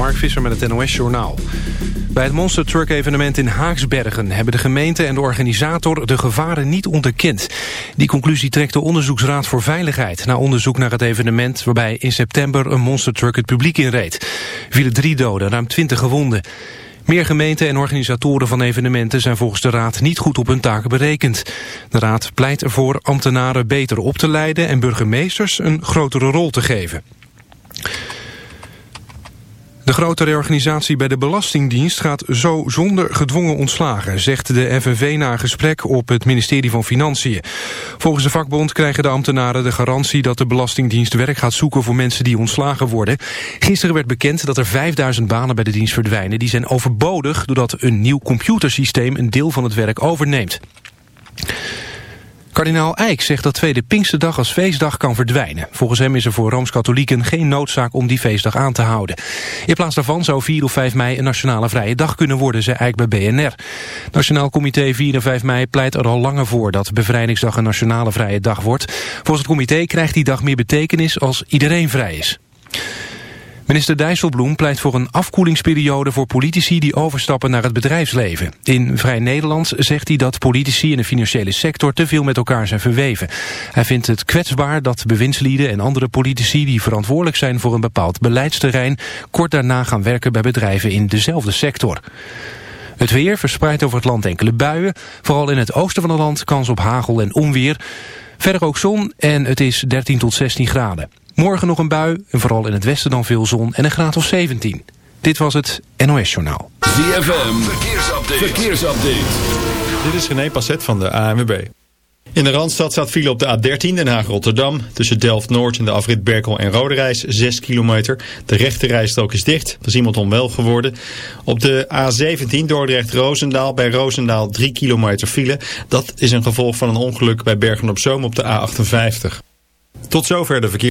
Mark Visser met het NOS Journaal. Bij het Monster Truck evenement in Haaksbergen... hebben de gemeente en de organisator de gevaren niet onderkend. Die conclusie trekt de Onderzoeksraad voor Veiligheid... na onderzoek naar het evenement waarbij in september een Monster Truck het publiek inreed. vielen drie doden, ruim twintig gewonden. Meer gemeenten en organisatoren van evenementen zijn volgens de Raad niet goed op hun taken berekend. De Raad pleit ervoor ambtenaren beter op te leiden en burgemeesters een grotere rol te geven. De grote reorganisatie bij de Belastingdienst gaat zo zonder gedwongen ontslagen, zegt de FNV na een gesprek op het ministerie van Financiën. Volgens de vakbond krijgen de ambtenaren de garantie dat de Belastingdienst werk gaat zoeken voor mensen die ontslagen worden. Gisteren werd bekend dat er 5000 banen bij de dienst verdwijnen. Die zijn overbodig doordat een nieuw computersysteem een deel van het werk overneemt. Kardinaal Eijk zegt dat Tweede Pinksterdag als feestdag kan verdwijnen. Volgens hem is er voor Rooms-Katholieken geen noodzaak om die feestdag aan te houden. In plaats daarvan zou 4 of 5 mei een nationale vrije dag kunnen worden, zei Eijk bij BNR. Nationaal Comité 4 en 5 mei pleit er al langer voor dat Bevrijdingsdag een nationale vrije dag wordt. Volgens het comité krijgt die dag meer betekenis als iedereen vrij is. Minister Dijsselbloem pleit voor een afkoelingsperiode voor politici die overstappen naar het bedrijfsleven. In Vrij Nederland zegt hij dat politici in de financiële sector te veel met elkaar zijn verweven. Hij vindt het kwetsbaar dat bewindslieden en andere politici die verantwoordelijk zijn voor een bepaald beleidsterrein kort daarna gaan werken bij bedrijven in dezelfde sector. Het weer verspreidt over het land enkele buien. Vooral in het oosten van het land kans op hagel en onweer. Verder ook zon en het is 13 tot 16 graden. Morgen nog een bui en vooral in het westen dan veel zon en een graad of 17. Dit was het NOS Journaal. ZFM, verkeersupdate. verkeersupdate. Dit is René Passet van de ANWB. In de Randstad staat file op de A13 Den Haag-Rotterdam. Tussen Delft-Noord en de afrit Berkel en Roderijs 6 kilometer. De rechte rijstrook is dicht. Er is iemand onwel geworden. Op de A17 Dordrecht-Roosendaal bij Roosendaal 3 kilometer file. Dat is een gevolg van een ongeluk bij Bergen-op-Zoom op de A58. Tot zover de verkeer.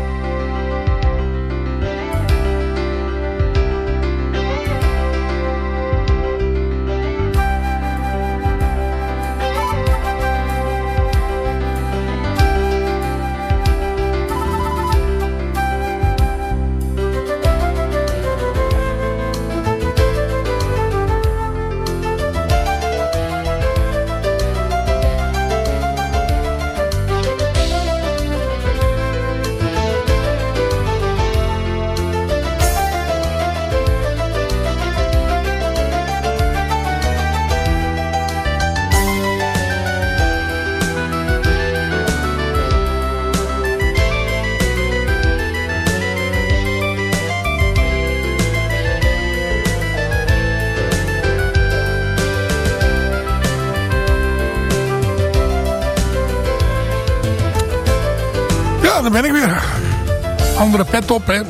Pet op, hè.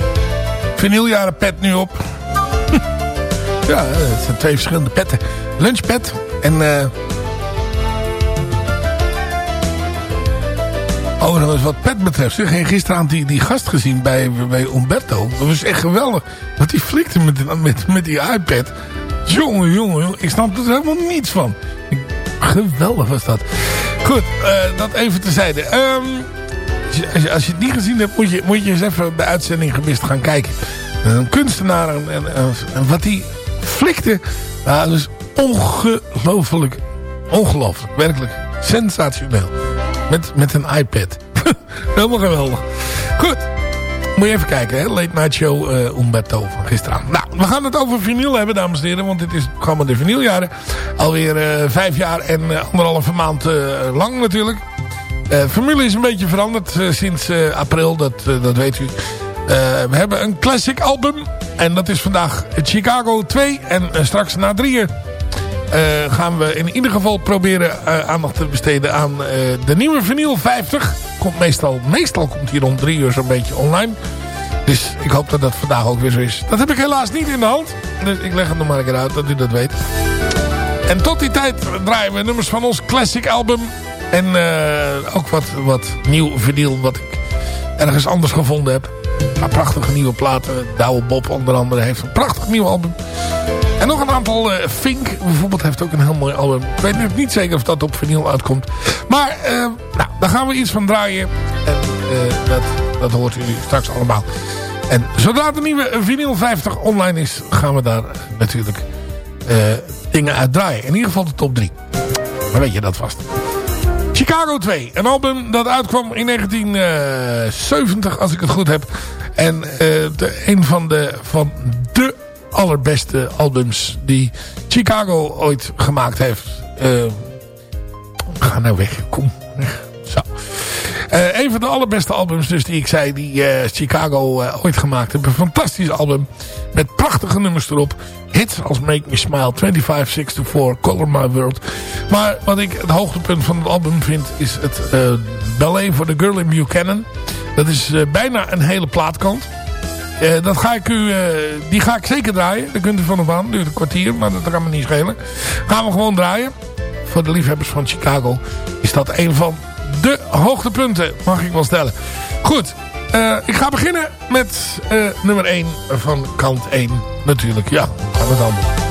Vinyljaren pet nu op. ja, het zijn twee verschillende petten. Lunchpet en... eh Overigens, wat pet betreft, zeg, gisteravond die, die gast gezien bij, bij Umberto. Dat was echt geweldig. Wat die flikte met, met, met die iPad. Jongen, jongen, jongen. Ik snap er helemaal niets van. Geweldig was dat. Goed, eh, dat even terzijde. Ehm als, je, het niet gezien hebt, moet je, moet je eens even de uitzending gemist gaan kijken. Een kunstenaar. En, en, en wat hij flikte. Ja, dat is ongelooflijk. Ongelooflijk. Werkelijk sensationeel. Met, met een iPad. Helemaal geweldig. Goed. Moet je even kijken, hè? Late Night Show uh, Umberto van gisteravond. Nou, we gaan het over vinyl hebben, dames en heren. Want dit is het programma de vinyljaren. Alweer uh, vijf jaar en uh, anderhalve maand lang natuurlijk. Formule is een beetje veranderd sinds april, dat, dat weet u. we hebben een classic album. En dat is vandaag Chicago 2. En straks na drieën gaan we in ieder geval proberen aandacht te besteden aan de nieuwe vinyl 50 komt meestal, meestal komt hij rond drie uur zo'n beetje online. Dus ik hoop dat dat vandaag ook weer zo is. Dat heb ik helaas niet in de hand. Dus ik leg het nog maar een keer uit, dat u dat weet. En tot die tijd draaien we nummers van ons classic album. En uh, ook wat, wat nieuw vinyl wat ik ergens anders gevonden heb. Een prachtige nieuwe platen. Douwe Bob onder andere heeft een prachtig nieuw album. En nog een aantal. Uh, Fink bijvoorbeeld heeft ook een heel mooi album. Ik weet niet zeker of dat op vinyl uitkomt. Maar uh, nou, daar gaan we iets van draaien. En dat, dat hoort u straks allemaal. En zodra de nieuwe vinyl 50 online is, gaan we daar natuurlijk dingen uit draaien. In ieder geval de top 3. Maar weet je dat vast. Chicago 2. Een album dat uitkwam in 1970, als ik het goed heb. En de, een van de, van de allerbeste albums die Chicago ooit gemaakt heeft. Uh, ga nou weg, kom. Zo. Uh, een van de allerbeste albums dus die ik zei, die uh, Chicago ooit gemaakt heeft. Een fantastisch album met prachtige nummers erop. Hits als Make Me Smile, 2564, Color My World. Maar wat ik het hoogtepunt van het album vind is het ballet voor The Girl in Buchanan. Dat is bijna een hele plaatkant. Dat ga ik u, die ga ik zeker draaien. Daar kunt u van op aan. Duurt een kwartier, maar dat kan me niet schelen. Gaan we gewoon draaien. Voor de liefhebbers van Chicago is dat een van de hoogtepunten, mag ik wel stellen. Goed, uh, ik ga beginnen met nummer 1 van kant 1. Natuurlijk, ja, gaan we dan doen.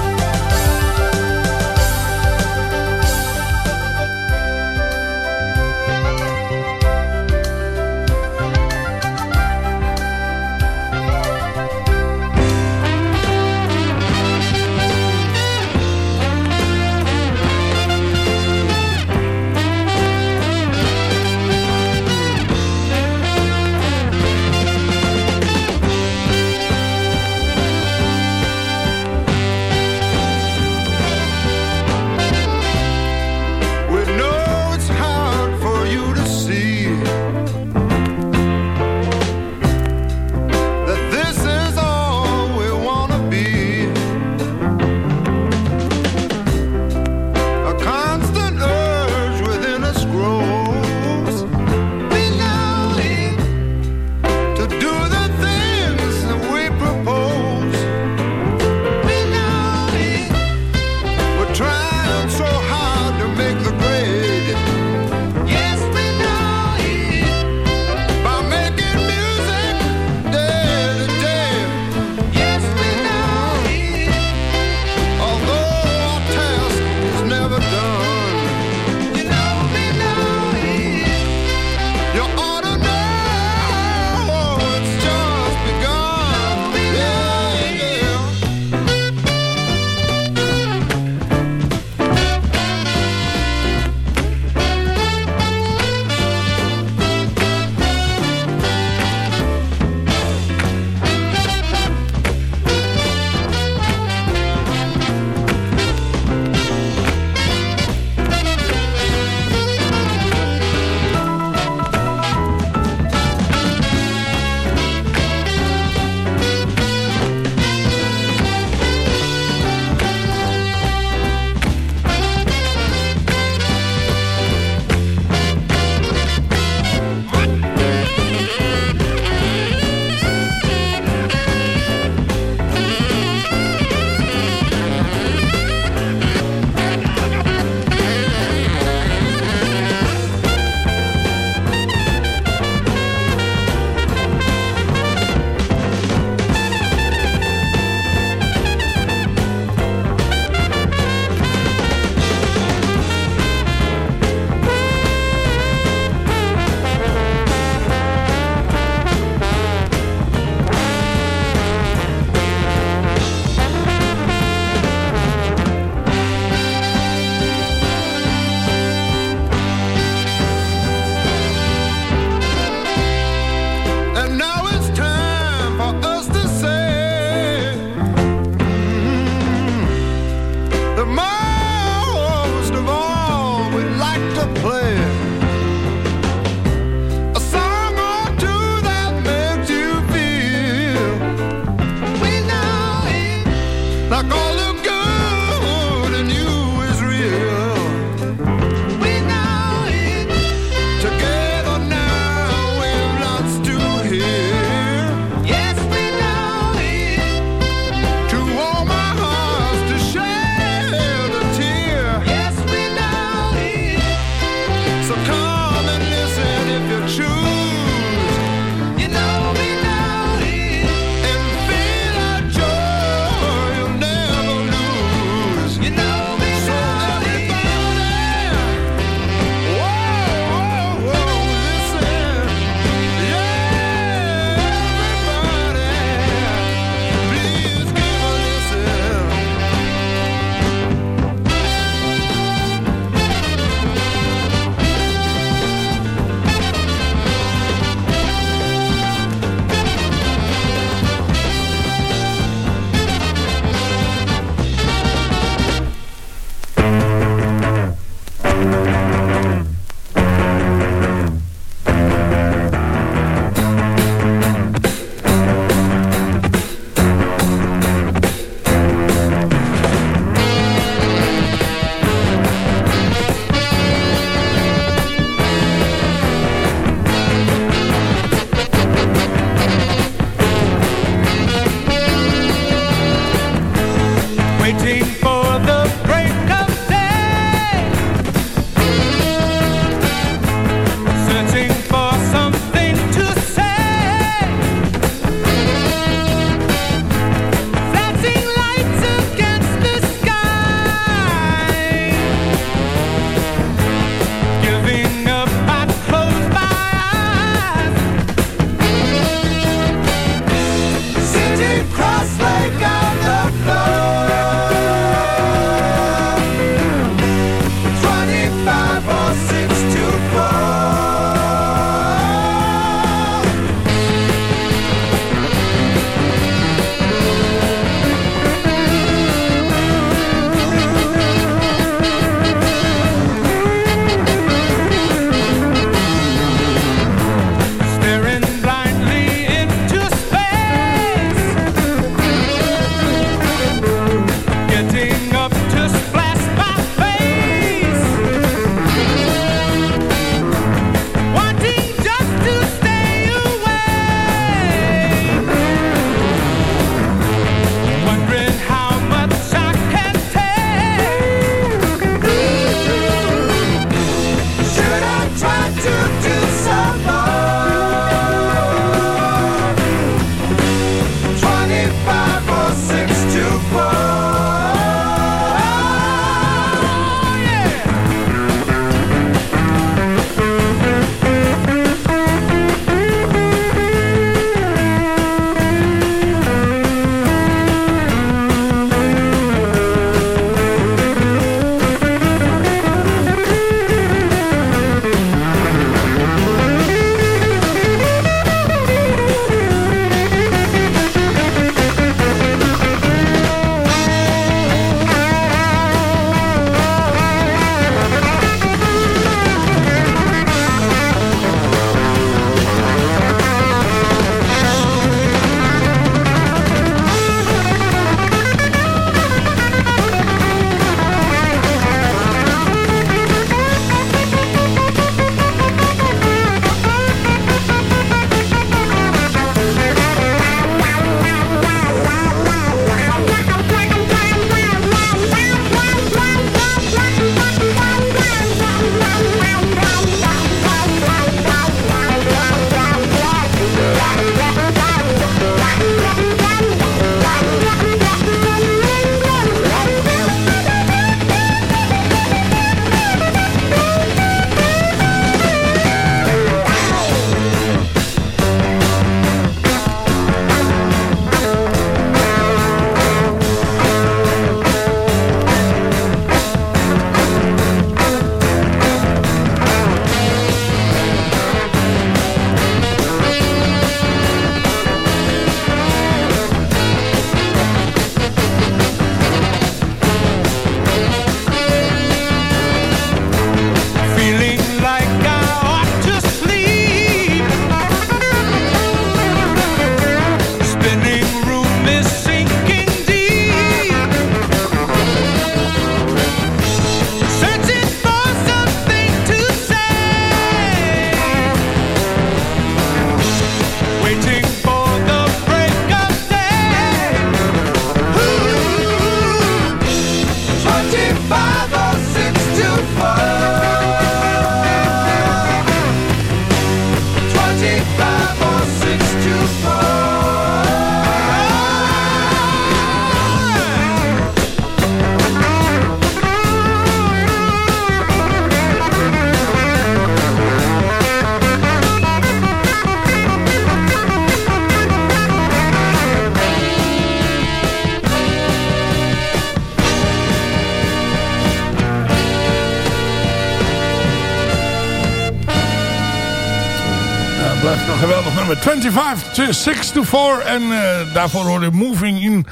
25 to 6 to 4. En uh, daarvoor hoorde Moving In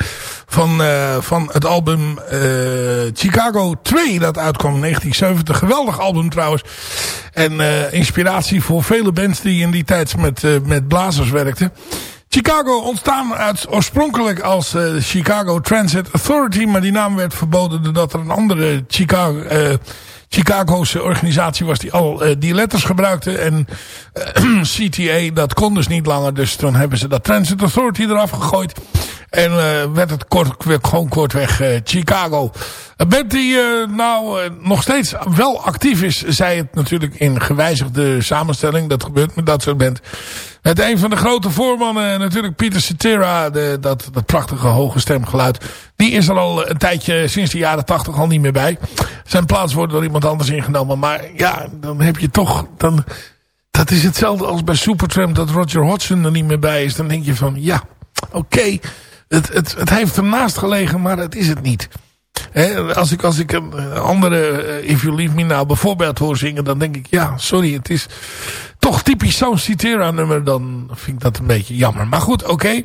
van, uh, van het album uh, Chicago 2. Dat uitkwam in 1970. Geweldig album trouwens. En inspiratie voor vele bands die in die tijd met, met blazers werkten. Chicago ontstaan uit, oorspronkelijk als Chicago Transit Authority. Maar die naam werd verboden doordat er een andere Chicago... Chicago's organisatie was die al uh, die letters gebruikte. En uh, CTA, dat kon dus niet langer. Dus toen hebben ze dat Transit Authority eraf gegooid. En uh, werd het kort, gewoon kortweg uh, Chicago. Een band die uh, nou nog steeds wel actief is. Zij het natuurlijk in gewijzigde samenstelling. Dat gebeurt met dat soort band. Met een van de grote voormannen natuurlijk Peter Cetera. De, dat, dat prachtige hoge stemgeluid. Die is er al een tijdje sinds de jaren tachtig al niet meer bij. Zijn plaats wordt door iemand anders ingenomen. Maar ja, dan heb je toch... Dan, dat is hetzelfde als bij Supertramp dat Roger Hodgson er niet meer bij is. Dan denk je van ja, oké... het, het, het heeft ernaast gelegen, maar het is het niet. als ik, als ik een andere uh, If You Leave Me Now bijvoorbeeld hoor zingen... dan denk ik, ja, sorry, het is toch typisch zo'n Citera nummer... dan vind ik dat een beetje jammer. Maar goed, oké.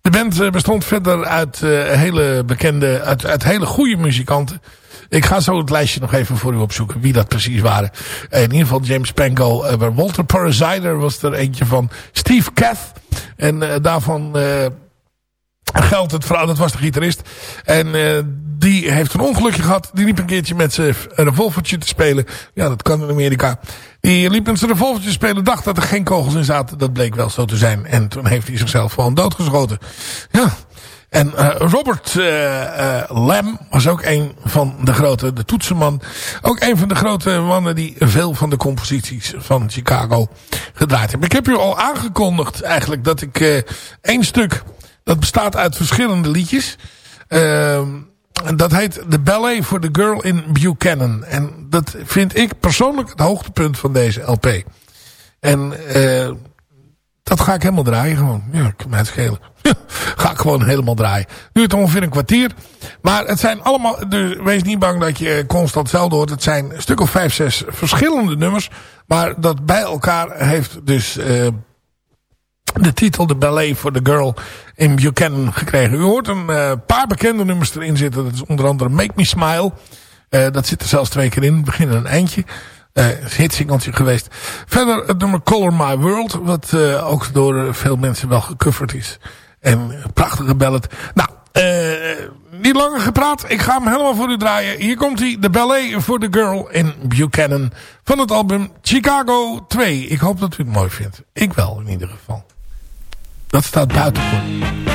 De band uh, bestond verder uit uh, hele bekende... Uit, uit hele goede muzikanten. Ik ga zo het lijstje nog even voor u opzoeken wie dat precies waren. in ieder geval James Pankow. Walter Parasider was er eentje van. Steve Kath. En daarvan geldt het verhaal, dat was de gitarist. En uh, die heeft een ongelukje gehad. Die liep een keertje met zijn revolvertje te spelen. Ja, dat kan in Amerika. Die liep met zijn revolvertje te spelen. Dacht dat er geen kogels in zaten. Dat bleek wel zo te zijn. En toen heeft hij zichzelf gewoon doodgeschoten. Ja. En uh, Robert uh, Lam was ook een van de grote, de toetsenman. Ook een van de grote mannen die veel van de composities van Chicago gedraaid hebben. Ik heb u al aangekondigd eigenlijk dat ik één stuk dat bestaat uit verschillende liedjes. Uh, dat heet The Ballet for the Girl in Buchanan. En dat vind ik persoonlijk het hoogtepunt van deze LP. En uh, dat ga ik helemaal draaien gewoon. Ja, ik kan mij het schelen. ga ik gewoon helemaal draaien. Duurt ongeveer een kwartier. Maar het zijn allemaal... Dus wees niet bang dat je constant hetzelfde hoort. Het zijn een stuk of vijf, zes verschillende nummers. Maar dat bij elkaar heeft dus... Uh, de titel de Ballet for the Girl in Buchanan gekregen. U hoort een uh, paar bekende nummers erin zitten. Dat is onder andere Make Me Smile. Uh, dat zit er zelfs twee keer in. Begin en eindje. Uh, hitsingeltje geweest. Verder het nummer Color My World. Wat ook door veel mensen wel gecoverd is. En prachtige ballad. Nou, niet langer gepraat. Ik ga hem helemaal voor u draaien. Hier komt hij. De Ballet for the Girl in Buchanan. Van het album Chicago 2. Ik hoop dat u het mooi vindt. Ik wel in ieder geval. Dat staat buiten voor.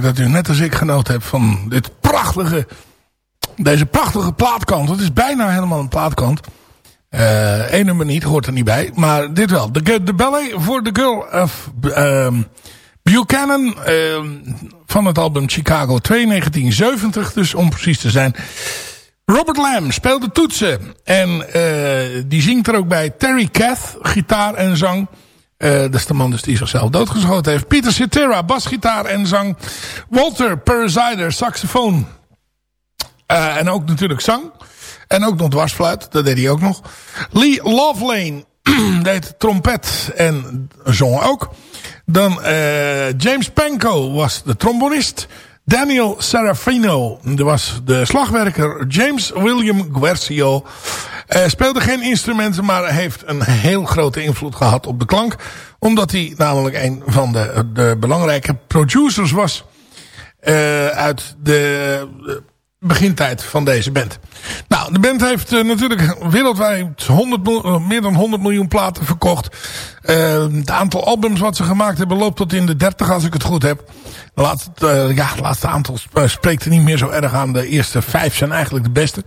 Dat u net als ik genoten hebt van dit prachtige, deze prachtige plaatkant. Het is bijna helemaal een plaatkant. Uh, Eén nummer niet, hoort er niet bij. Maar dit wel. De, de ballet voor The Girl of um, Buchanan. Uh, van het album Chicago 2, 1970 dus om precies te zijn. Robert Lamb speelde toetsen. En uh, die zingt er ook bij. Terry Kath, gitaar en zang. Uh, dat is de man dus die zichzelf doodgeschoten heeft. Peter Cetera, basgitaar en zang. Walter Parasider, saxofoon. Uh, en ook natuurlijk zang. En ook nog dwarsfluit, dat deed hij ook nog. Lee Lovelane deed trompet en zong ook. Dan uh, James Panko was de trombonist. Daniel Serafino was de slagwerker. James William Guercio uh, speelde geen instrumenten, maar heeft een heel grote invloed gehad op de klank. Omdat hij namelijk een van de, de belangrijke producers was uh, uit de begintijd van deze band. Nou, de band heeft uh, natuurlijk wereldwijd 100 uh, meer dan 100 miljoen platen verkocht. Uh, het aantal albums wat ze gemaakt hebben loopt tot in de 30 als ik het goed heb. De laatste, ja, het laatste aantal spreekt er niet meer zo erg aan. De eerste vijf zijn eigenlijk de beste.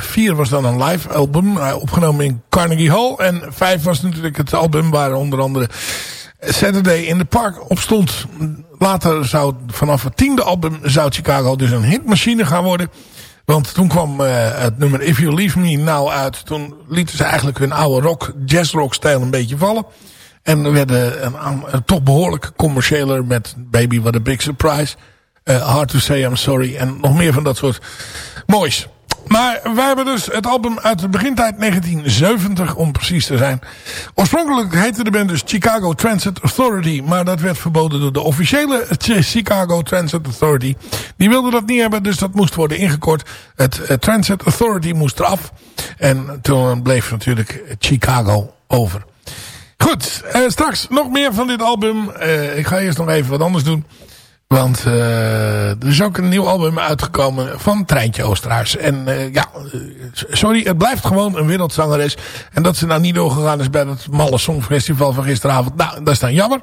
Vier was dan een live album, opgenomen in Carnegie Hall. En vijf was natuurlijk het album waar onder andere Saturday in the Park op stond. Later zou vanaf het tiende album zou Chicago dus een hitmachine gaan worden. Want toen kwam uh, het nummer If You Leave Me Now uit. Toen lieten ze eigenlijk hun oude rock, jazzrock stijl een beetje vallen. En werden een, toch behoorlijk commerciëler met Baby What a Big Surprise. Hard to Say I'm Sorry. En nog meer van dat soort moois. Maar wij hebben dus het album uit de begintijd 1970 om precies te zijn. Oorspronkelijk heette de band dus Chicago Transit Authority. Maar dat werd verboden door de officiële Chicago Transit Authority. Die wilden dat niet hebben, dus dat moest worden ingekort. Het uh, Transit Authority moest eraf. En toen bleef natuurlijk Chicago over. Goed, uh, straks nog meer van dit album. Uh, ik ga eerst nog even wat anders doen. Want uh, er is ook een nieuw album uitgekomen van Treintje Oosterhuis. En uh, ja, sorry, het blijft gewoon een wereldzangeres. En dat ze nou niet doorgegaan is bij het Malle Songfestival van gisteravond. Nou, dat is dan jammer.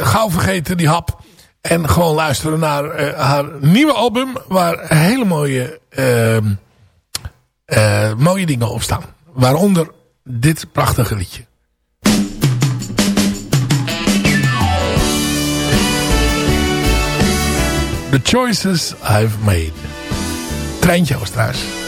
Gauw vergeten die hap. En gewoon luisteren naar haar nieuwe album. Waar hele mooie, ehm, mooie dingen op staan. Waaronder dit prachtige liedje. The Choices I've Made. Treintje Oosterhuis. Do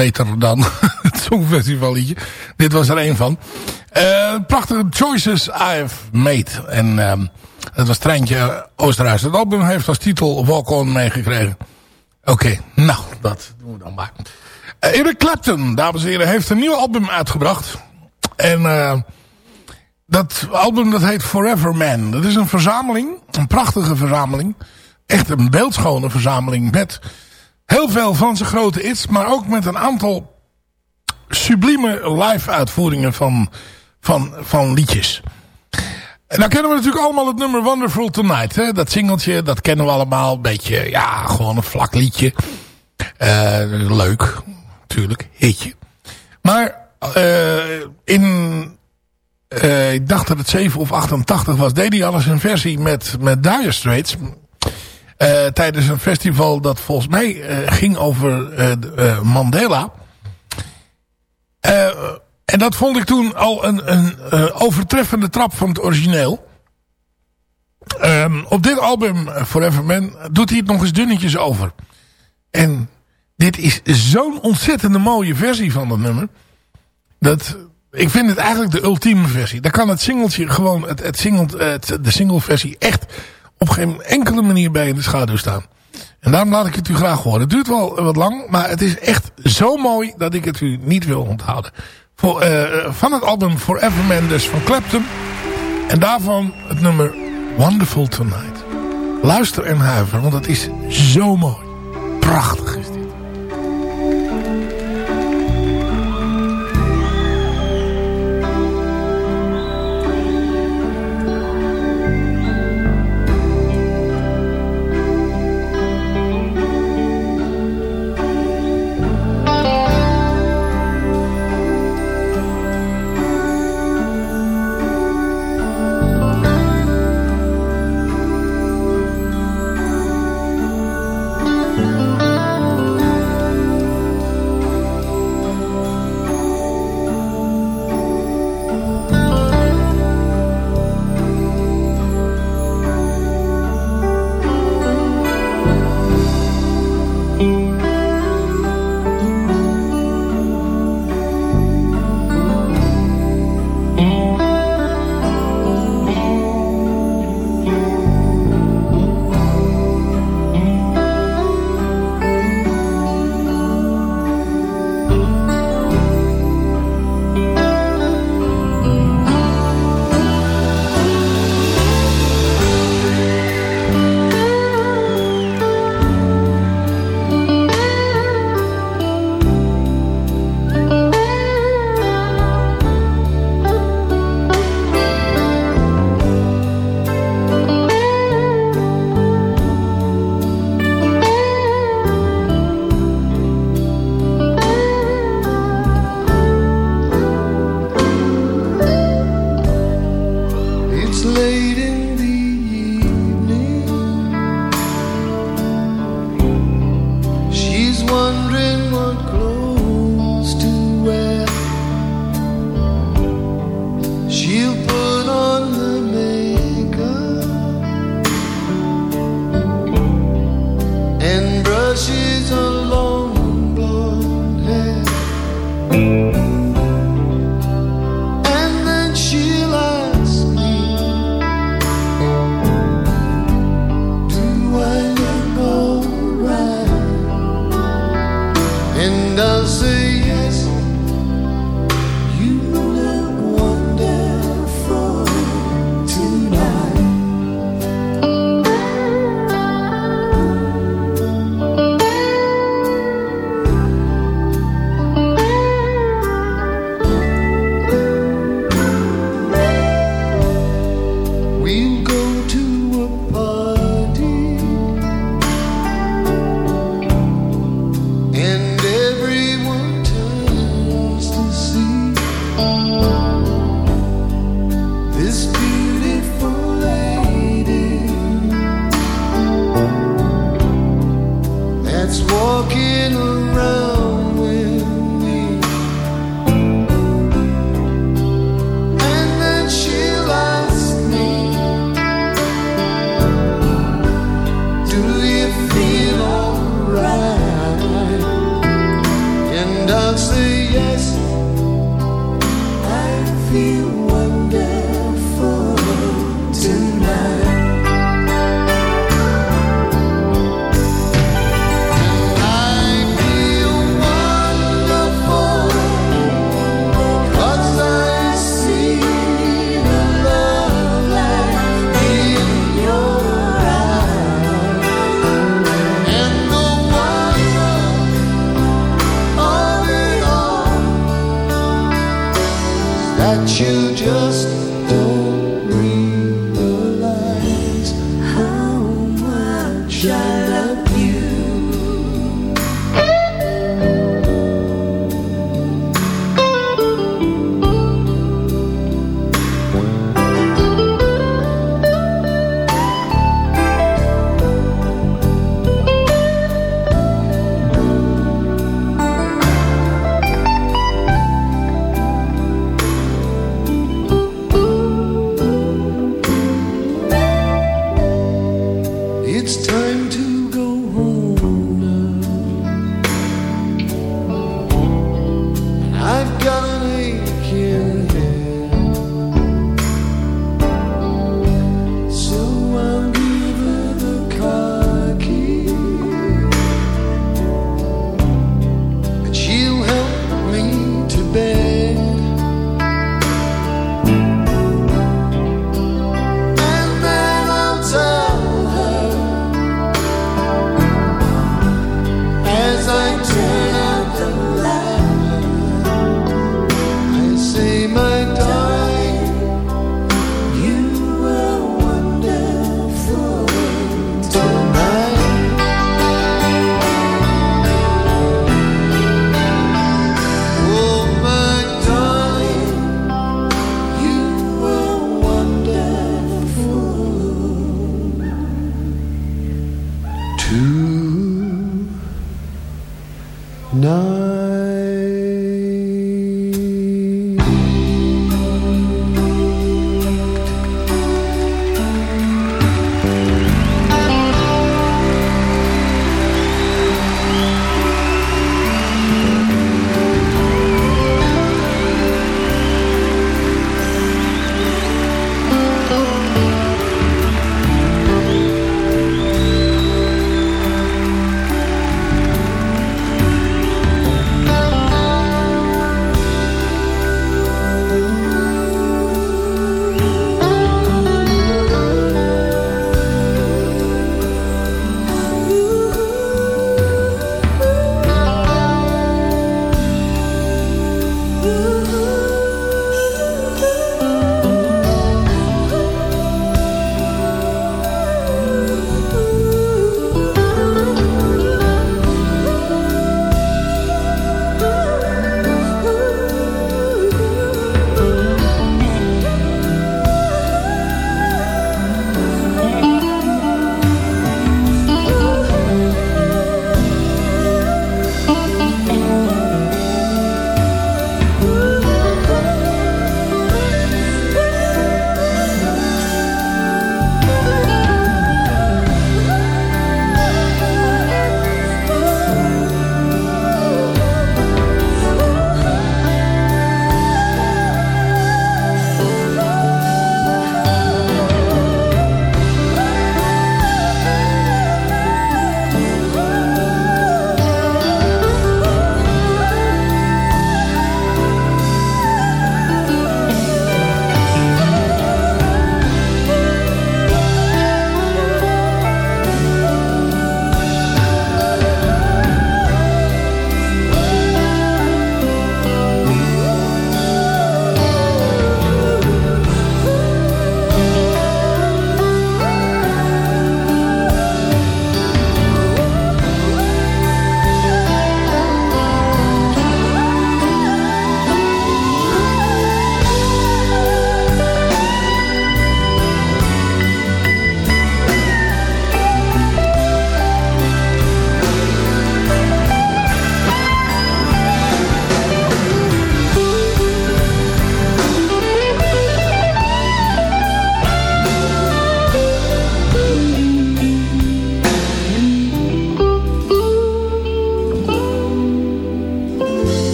beter dan het Songfestivalliedje. Dit was er één van. Uh, prachtige choices I've made. En uh, het was Treintje Oosterhuis. Het album heeft als titel Walk On meegekregen. Oké, nou, dat doen we dan maar. Uh, Eric Clapton, dames en heren, heeft een nieuw album uitgebracht. En uh, dat album dat heet Forever Man. Dat is een verzameling, een prachtige verzameling. Echt een beeldschone verzameling met heel veel van zijn grote hits. Maar ook met een aantal sublieme live uitvoeringen van, van, van liedjes. En dan kennen we natuurlijk allemaal het nummer Wonderful Tonight. Hè? Dat singeltje, dat kennen we allemaal. Een beetje, ja, gewoon een vlak liedje. Uh, leuk, natuurlijk, hitje. Maar uh, in, uh, ik dacht dat het 7 of 88 was, deed hij alles een versie met, met Dire Straits. Uh, tijdens een festival dat volgens mij uh, ging over uh, Mandela. en dat vond ik toen al een, een overtreffende trap van het origineel. Um, op dit album, Forever Man, doet hij het nog eens dunnetjes over. En dit is zo'n ontzettende mooie versie van dat nummer. Dat, ik vind het eigenlijk de ultieme versie. Daar kan het singeltje gewoon, het, het, de single versie echt op geen enkele manier bij in de schaduw staan. En daarom laat ik het u graag horen. Het duurt wel wat lang, maar het is echt zo mooi dat ik het u niet wil onthouden. Voor, uh, van het album Forever Man dus van Clapton. En daarvan het nummer Wonderful Tonight. Luister en huiver, want het is zo mooi. Prachtig is dit.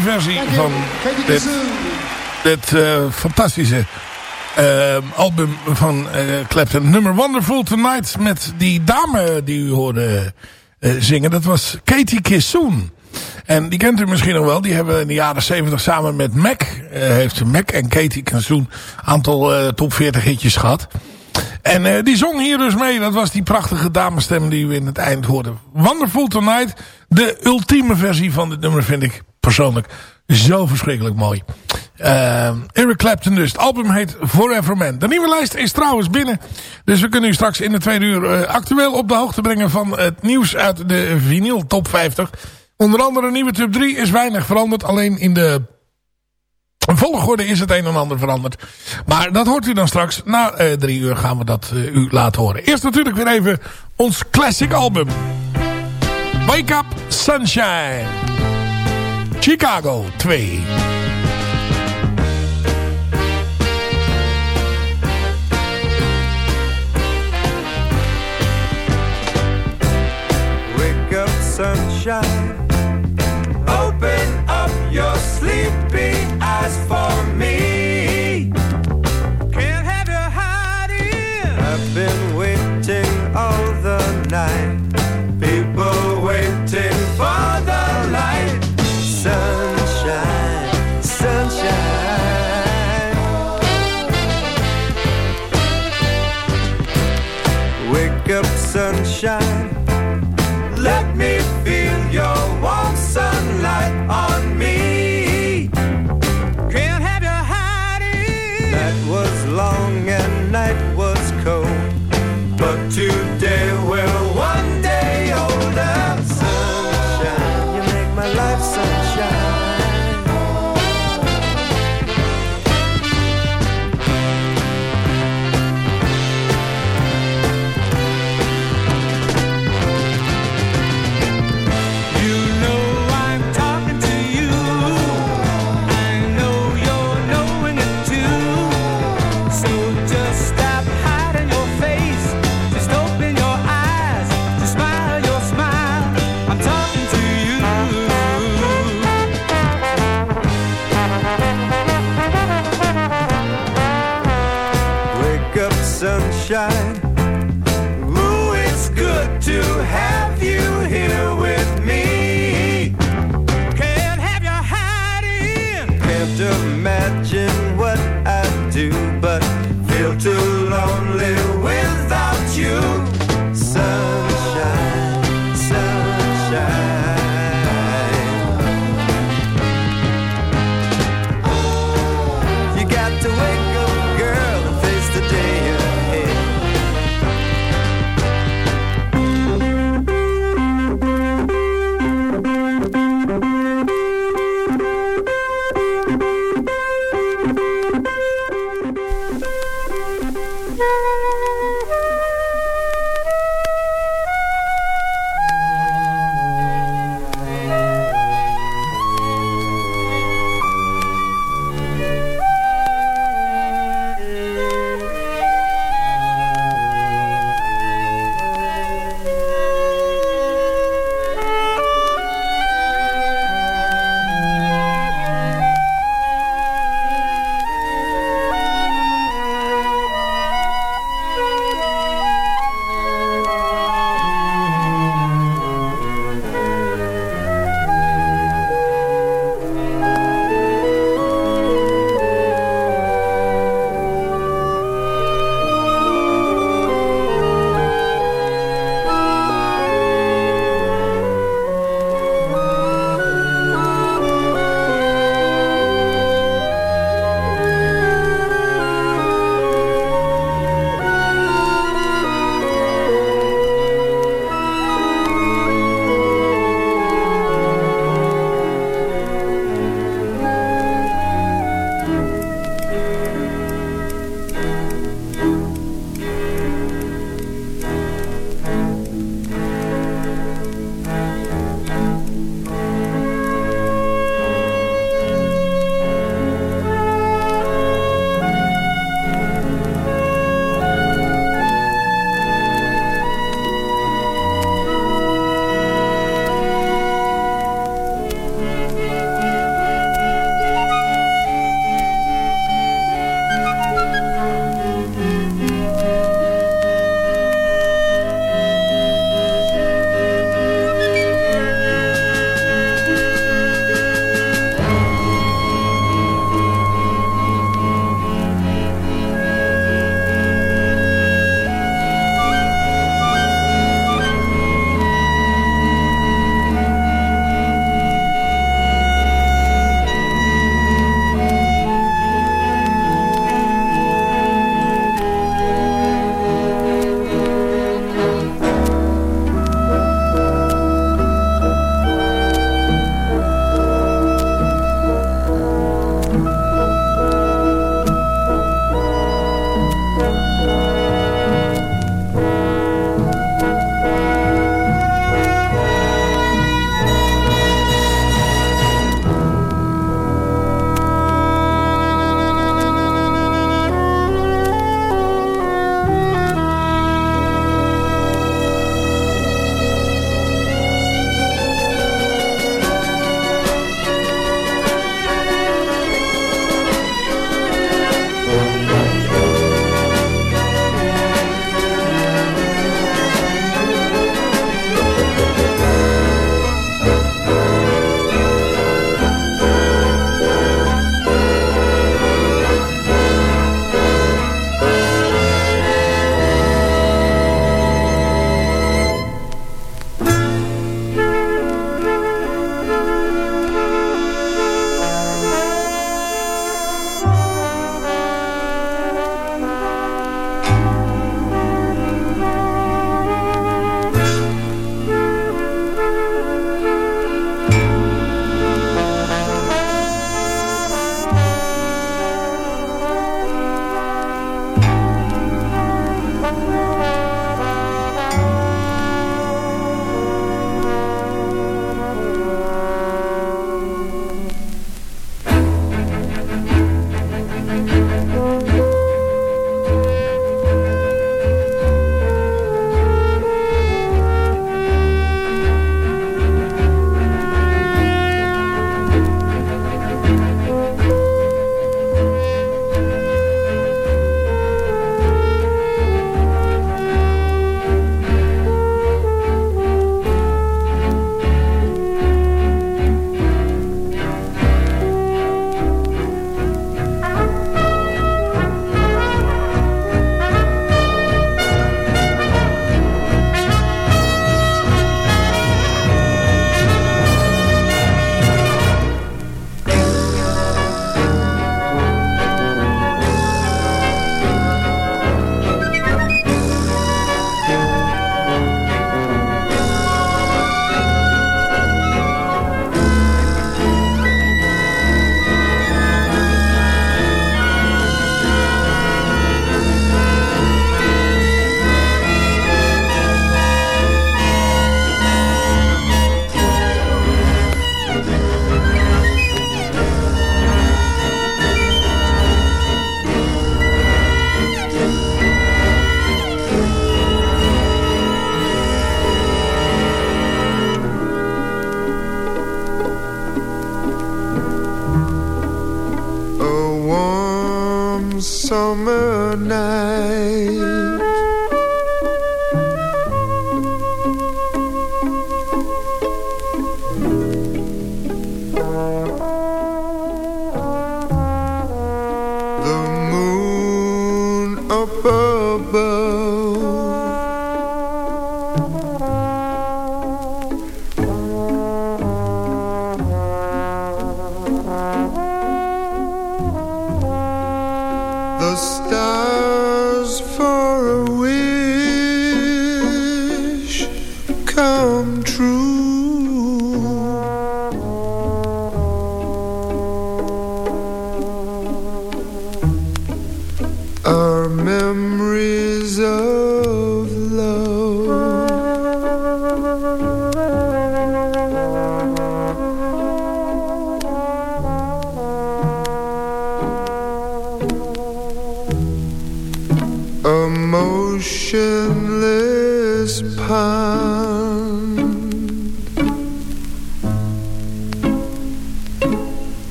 Versie van dit, dit uh, fantastische uh, album van uh, Clapton. Nummer Wonderful Tonight met die dame die u hoorde zingen. Dat was Katie Kissoon. En die kent u misschien nog wel. Die hebben in de jaren 70 samen met Mac, heeft Mac en Katie Kissoon aantal top 40 hitjes gehad. En uh, die zong hier dus mee. Dat was die prachtige damesstem die we in het eind hoorden. Wonderful Tonight. De ultieme versie van dit nummer vind ik persoonlijk zo verschrikkelijk mooi. Uh, Eric Clapton dus. Het album heet Forever Man. De nieuwe lijst is trouwens binnen. Dus we kunnen u straks in de tweede uur uh, actueel op de hoogte brengen van het nieuws uit de vinyl top 50. Onder andere nieuwe top 3 is weinig veranderd. Alleen in de volgorde is het een en ander veranderd. Maar dat hoort u dan straks. Na uh, drie uur gaan we dat uh, u laten horen. Eerst natuurlijk weer even ons classic album. Wake Up Sunshine. Chicago 2. Wake up sunshine. Open up your sleepy eyes for me.